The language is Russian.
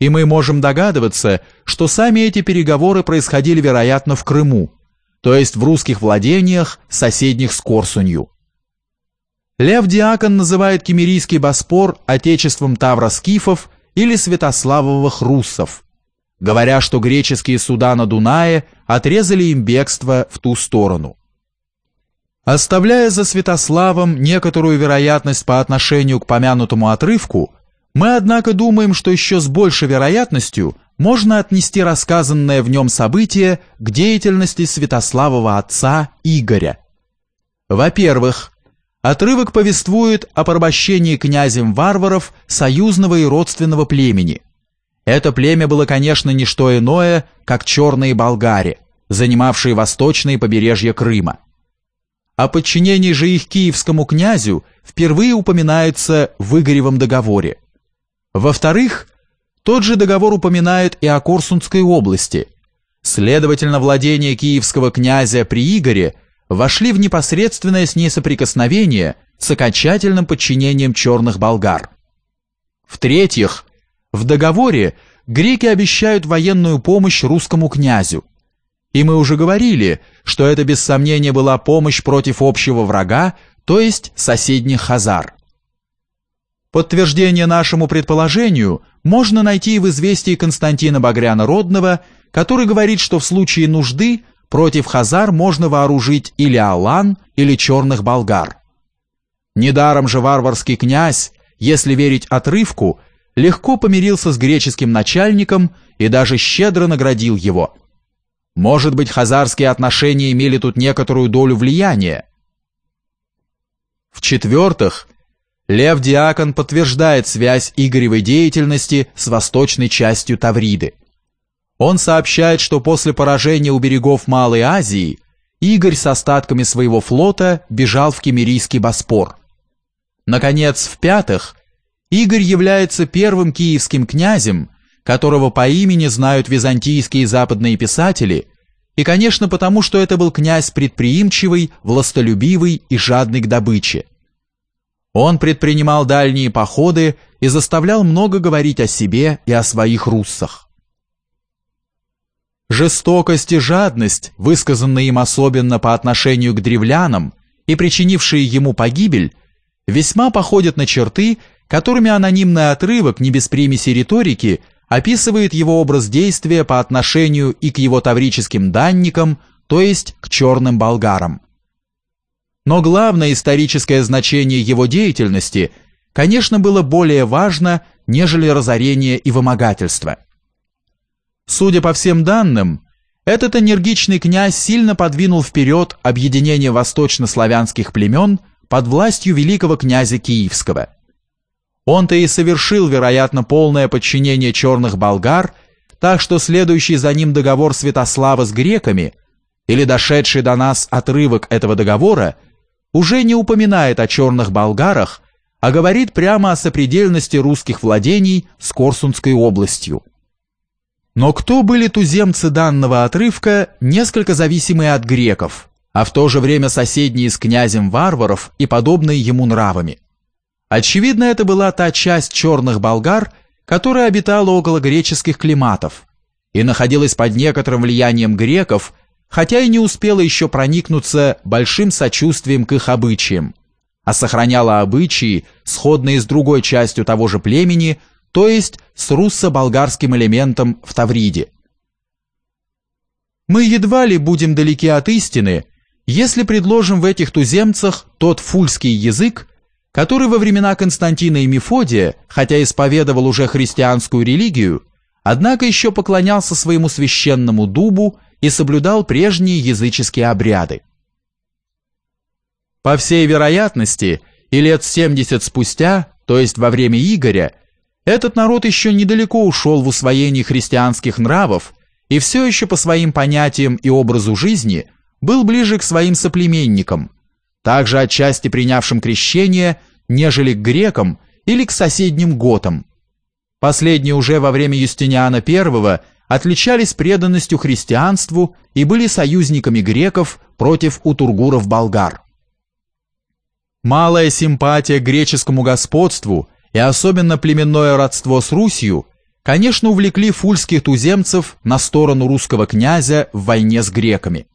и мы можем догадываться, что сами эти переговоры происходили, вероятно, в Крыму, то есть в русских владениях, соседних с Корсунью. Лев Диакон называет Кемерийский Боспор отечеством тавроскифов или святославовых руссов, говоря, что греческие суда на Дунае отрезали им бегство в ту сторону. Оставляя за Святославом некоторую вероятность по отношению к помянутому отрывку, мы, однако, думаем, что еще с большей вероятностью можно отнести рассказанное в нем событие к деятельности Святославова отца Игоря. Во-первых, отрывок повествует о порабощении князем варваров союзного и родственного племени. Это племя было, конечно, не что иное, как черные болгари, занимавшие восточные побережья Крыма. О подчинении же их киевскому князю впервые упоминается в Игоревом договоре. Во-вторых, тот же договор упоминает и о Корсунской области. Следовательно, владения киевского князя при Игоре вошли в непосредственное с ней соприкосновение с окончательным подчинением черных болгар. В-третьих, в договоре греки обещают военную помощь русскому князю. И мы уже говорили, что это без сомнения была помощь против общего врага, то есть соседних хазар. Подтверждение нашему предположению можно найти в известии Константина Багряна Родного, который говорит, что в случае нужды против хазар можно вооружить или алан, или черных болгар. Недаром же варварский князь, если верить отрывку, легко помирился с греческим начальником и даже щедро наградил его. Может быть, хазарские отношения имели тут некоторую долю влияния. В-четвертых, Лев Диакон подтверждает связь Игоревой деятельности с восточной частью Тавриды. Он сообщает, что после поражения у берегов Малой Азии Игорь с остатками своего флота бежал в Кемерийский Боспор. Наконец, в-пятых, Игорь является первым киевским князем, которого по имени знают византийские западные писатели, и, конечно, потому что это был князь предприимчивый, властолюбивый и жадный к добыче. Он предпринимал дальние походы и заставлял много говорить о себе и о своих руссах. Жестокость и жадность, высказанные им особенно по отношению к древлянам и причинившие ему погибель, весьма походят на черты, которыми анонимный отрывок не без примеси риторики описывает его образ действия по отношению и к его таврическим данникам, то есть к черным болгарам. Но главное историческое значение его деятельности, конечно, было более важно, нежели разорение и вымогательство. Судя по всем данным, этот энергичный князь сильно подвинул вперед объединение восточнославянских племен под властью великого князя Киевского – он-то и совершил, вероятно, полное подчинение черных болгар, так что следующий за ним договор Святослава с греками, или дошедший до нас отрывок этого договора, уже не упоминает о черных болгарах, а говорит прямо о сопредельности русских владений с Корсунской областью. Но кто были туземцы данного отрывка, несколько зависимые от греков, а в то же время соседние с князем варваров и подобные ему нравами? Очевидно, это была та часть черных болгар, которая обитала около греческих климатов и находилась под некоторым влиянием греков, хотя и не успела еще проникнуться большим сочувствием к их обычаям, а сохраняла обычаи, сходные с другой частью того же племени, то есть с руссо-болгарским элементом в Тавриде. Мы едва ли будем далеки от истины, если предложим в этих туземцах тот фульский язык, который во времена Константина и Мефодия, хотя исповедовал уже христианскую религию, однако еще поклонялся своему священному дубу и соблюдал прежние языческие обряды. По всей вероятности, и лет 70 спустя, то есть во время Игоря, этот народ еще недалеко ушел в усвоении христианских нравов и все еще по своим понятиям и образу жизни был ближе к своим соплеменникам – также отчасти принявшим крещение, нежели к грекам или к соседним готам. Последние уже во время Юстиниана I отличались преданностью христианству и были союзниками греков против утургуров-болгар. Малая симпатия к греческому господству и особенно племенное родство с Русью конечно, увлекли фульских туземцев на сторону русского князя в войне с греками.